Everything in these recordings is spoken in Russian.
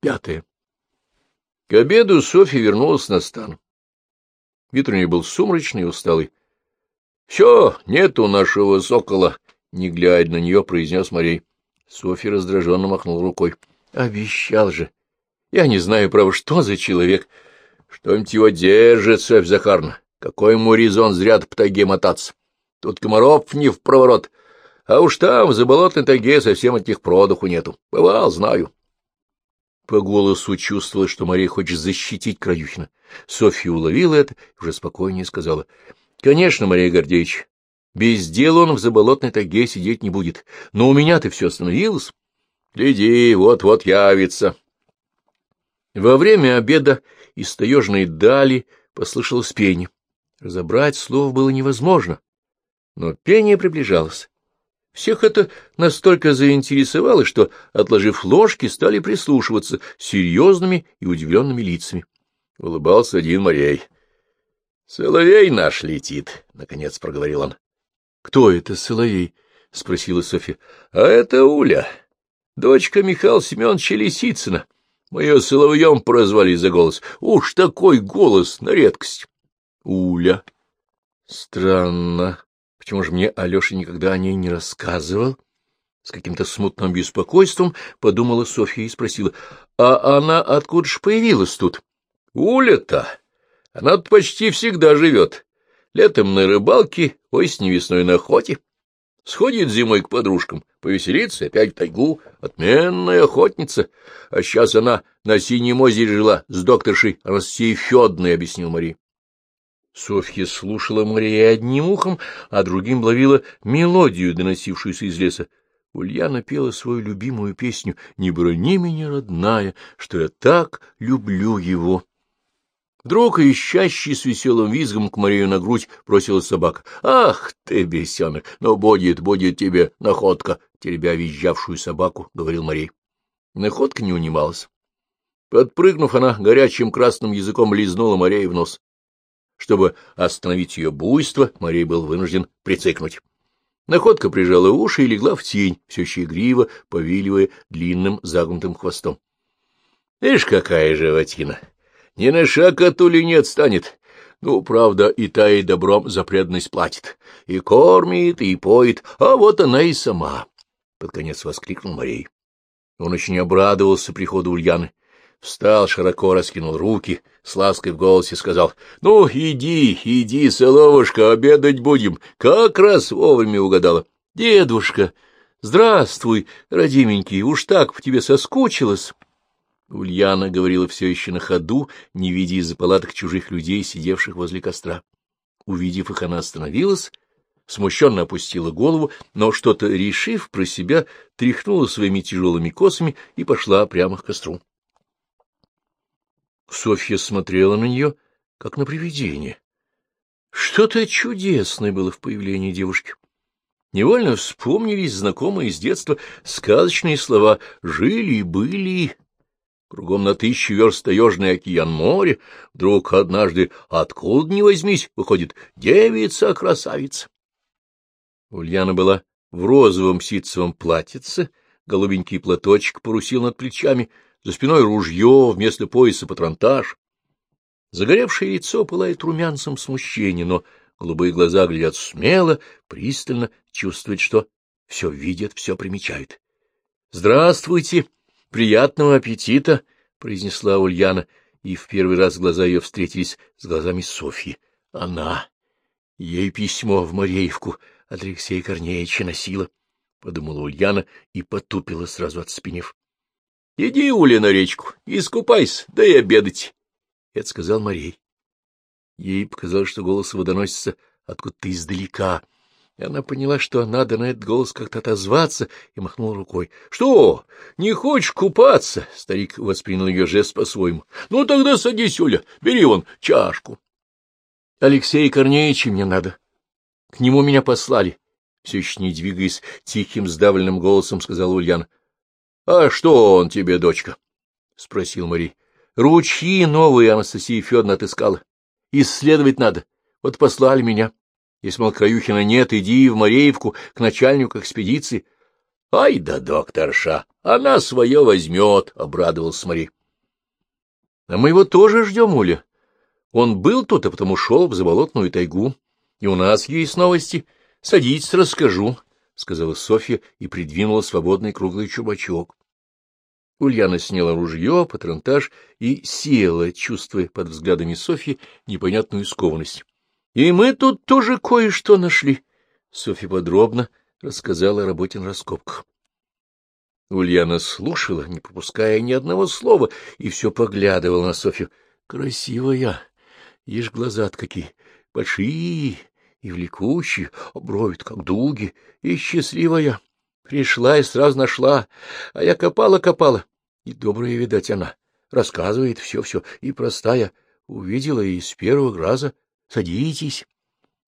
Пятое. К обеду Софья вернулась на стан. Вид у нее был сумрачный и усталый. — Все, нету нашего сокола, — не глядя на нее, произнес Марей. Софья раздраженно махнул рукой. — Обещал же. Я не знаю, право, что за человек. Что-нибудь его держит, Софья Захарна. Какой ему резон зря по тайге мотаться? Тут комаров не в проворот. А уж там, в заболотной тайге, совсем от них продуху нету. Бывал, знаю. По голосу чувствовалось, что Мария хочет защитить Краюхина. Софья уловила это и уже спокойнее сказала. — Конечно, Мария Гордеевич, без дела он в заболотной тайге сидеть не будет. Но у меня-то все остановилось. Гляди, вот-вот явится. Во время обеда из таежной дали послышалось пение. Разобрать слов было невозможно, но пение приближалось. Всех это настолько заинтересовало, что, отложив ложки, стали прислушиваться серьезными и удивленными лицами. Улыбался один Морей. — Соловей наш летит, — наконец проговорил он. — Кто это Соловей? — спросила Софья. — А это Уля, дочка Михаила Семеновича Лисицына. Мы ее Соловьем прозвали за голос. Уж такой голос на редкость. Уля. Странно. Почему же мне Алеша никогда о ней не рассказывал? С каким-то смутным беспокойством подумала Софья и спросила, а она откуда ж появилась тут? Уля-то! Она тут почти всегда живет. Летом на рыбалке, осенью весной на охоте. Сходит зимой к подружкам, повеселится, опять в тайгу. Отменная охотница. А сейчас она на Синем озере жила с докторшей Россией Федной, — объяснил Мария. Софья слушала Мария одним ухом, а другим ловила мелодию, доносившуюся из леса. Ульяна пела свою любимую песню «Не брони меня, родная, что я так люблю его». Вдруг, ищащий с веселым визгом к Марию на грудь, бросила собака. — Ах ты, бесенок! Ну, будет, будет тебе находка! — теребя визжавшую собаку, — говорил Марей. Находка не унималась. Подпрыгнув, она горячим красным языком лизнула Мария в нос. Чтобы остановить ее буйство, Марей был вынужден прицикнуть. Находка прижала уши и легла в тень, все еще игриво, повиливая длинным загнутым хвостом. — Ишь, какая животина! Ни на шаг от ули не отстанет. Ну, правда, и та и добром за преданность платит. И кормит, и поет, а вот она и сама. Под конец воскликнул Марей. Он очень обрадовался приходу Ульяны. Встал, широко раскинул руки, с лаской в голосе сказал, — Ну, иди, иди, соловушка, обедать будем. Как раз вовремя угадала. — Дедушка, здравствуй, родименький, уж так по тебе соскучилась. Ульяна говорила все еще на ходу, не видя из-за палаток чужих людей, сидевших возле костра. Увидев их, она остановилась, смущенно опустила голову, но, что-то решив про себя, тряхнула своими тяжелыми косами и пошла прямо к костру. Софья смотрела на нее, как на привидение. Что-то чудесное было в появлении девушки. Невольно вспомнились знакомые с детства сказочные слова «жили и были». Кругом на тысячу верст таежный океан море. Вдруг однажды, откуда ни возьмись, выходит девица-красавица. Ульяна была в розовом ситцевом платьице, голубенький платочек порусил над плечами — за спиной ружье, вместо пояса патронтаж. Загоревшее лицо пылает румянцем смущения, но голубые глаза глядят смело, пристально, чувствуют, что все видят, все примечают. — Здравствуйте! Приятного аппетита! — произнесла Ульяна, и в первый раз глаза ее встретились с глазами Софьи. Она! Ей письмо в Мореевку от Алексея Корнеевича носила, — подумала Ульяна и потупила, сразу отспенев. Иди, Уля, на речку, искупайся, да и обедать. Это сказал Марей. Ей показалось, что голос его доносится откуда-то издалека, и она поняла, что надо на этот голос как-то отозваться, и махнула рукой. — Что, не хочешь купаться? — старик воспринял ее жест по-своему. — Ну, тогда садись, Уля, бери вон чашку. — Алексей Корнеевич мне надо. К нему меня послали. Все еще не двигаясь, тихим сдавленным голосом сказала Ульяна. — А что он тебе, дочка? — спросил Марий. — Ручьи новые Анастасия Федоровна отыскала. Исследовать надо. Вот послали меня. Если, мол, Краюхина нет, иди в Мореевку к начальнику экспедиции. — Ай да докторша, она свое возьмет, — обрадовался Мари. — А мы его тоже ждем, Уля. Он был тут, а потому шел в заболотную тайгу. И у нас есть новости. Садитесь, расскажу, — сказала Софья и придвинула свободный круглый чубачок. Ульяна сняла ружье, патронтаж и села, чувствуя под взглядами Софьи непонятную скованность. — И мы тут тоже кое-что нашли. Софья подробно рассказала о работе на раскопках. Ульяна слушала, не пропуская ни одного слова, и все поглядывала на Софью. Красивая, ишь глаза какие, большие и влекущие, брови как дуги, и счастливая. Пришла и сразу нашла, а я копала-копала. И добрая, видать, она. Рассказывает все-все, и простая. Увидела и с первого раза. Садитесь.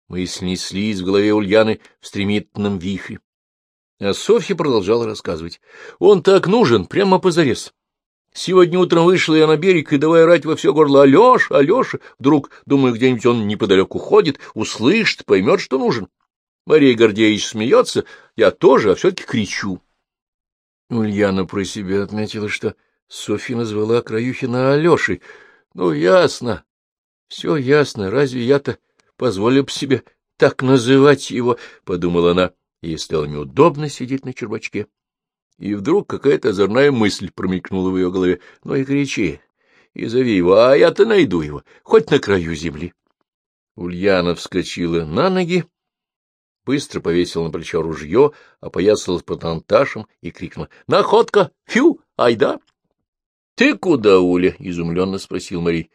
Мы снеслись в голове Ульяны в стремительном вихре. А Софья продолжала рассказывать. Он так нужен, прямо позарез. Сегодня утром вышла я на берег и давай орать во все горло. Алеша, Алеша! Вдруг, думаю, где-нибудь он неподалеку ходит, услышит, поймет, что нужен. Мария Гордеевич смеется, я тоже, а все-таки кричу. Ульяна про себя отметила, что Софья назвала Краюхина Алешей. Ну, ясно, все ясно, разве я-то позволил бы себе так называть его, — подумала она, ей стало неудобно сидеть на чербачке. И вдруг какая-то озорная мысль промелькнула в ее голове. Ну и кричи, и зови его, а я-то найду его, хоть на краю земли. Ульяна вскочила на ноги быстро повесил на плечо ружье, опоясалась патронташем и крикнула. — Находка! Фью! Айда! — Ты куда, Уля? — изумленно спросил Мари.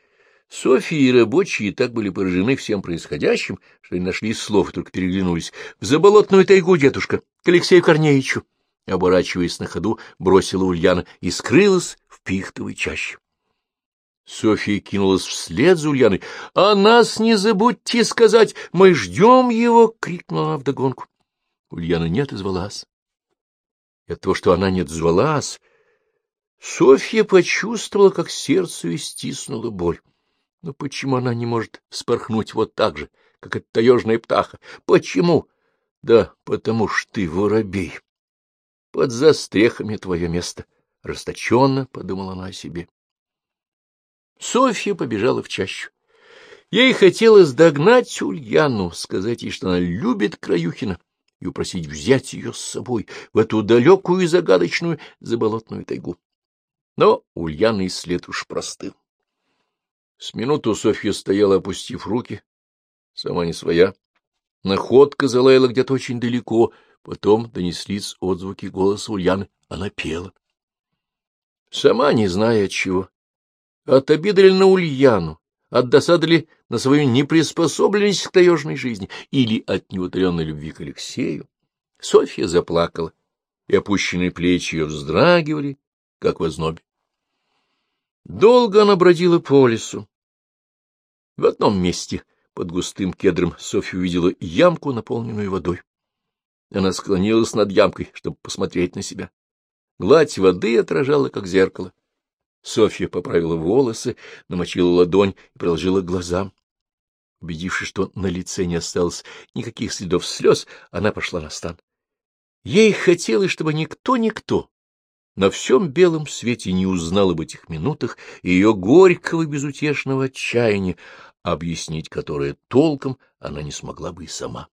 Софья и рабочие так были поражены всем происходящим, что они нашли слов только переглянулись. — В заболотную тайгу, дедушка, к Алексею Корнеевичу! Оборачиваясь на ходу, бросила Ульяна и скрылась в пихтовой чаще. Софья кинулась вслед за Ульяной. — А нас не забудьте сказать, мы ждем его! — крикнула она вдогонку. Ульяна не отозвалась. И от того, что она не отозвалась, Софья почувствовала, как сердце стиснула боль. Но почему она не может спорхнуть вот так же, как эта таежная птаха? Почему? Да потому что ты воробей. Под застрехами твое место. Расточенно подумала она о себе. Софья побежала в чащу. Ей хотелось догнать Ульяну, сказать ей, что она любит Краюхина, и упросить взять ее с собой в эту далекую и загадочную заболотную тайгу. Но Ульяна и след уж простыл. С минуту Софья стояла, опустив руки, сама не своя. Находка залаяла где-то очень далеко, потом донеслись отзвуки голоса Ульяны. Она пела. Сама не зная от чего, от обиды ли на Ульяну, от досады ли на свою неприспособленность к таежной жизни или от неутоленной любви к Алексею, Софья заплакала, и опущенные плечи ее вздрагивали, как в ознобе. Долго она бродила по лесу. В одном месте под густым кедром Софья увидела ямку, наполненную водой. Она склонилась над ямкой, чтобы посмотреть на себя. Гладь воды отражала, как зеркало. Софья поправила волосы, намочила ладонь и приложила к глазам. Убедившись, что на лице не осталось никаких следов слез, она пошла на стан. Ей хотелось, чтобы никто-никто на всем белом свете не узнал об этих минутах ее горького безутешного отчаяния, объяснить которое толком она не смогла бы и сама.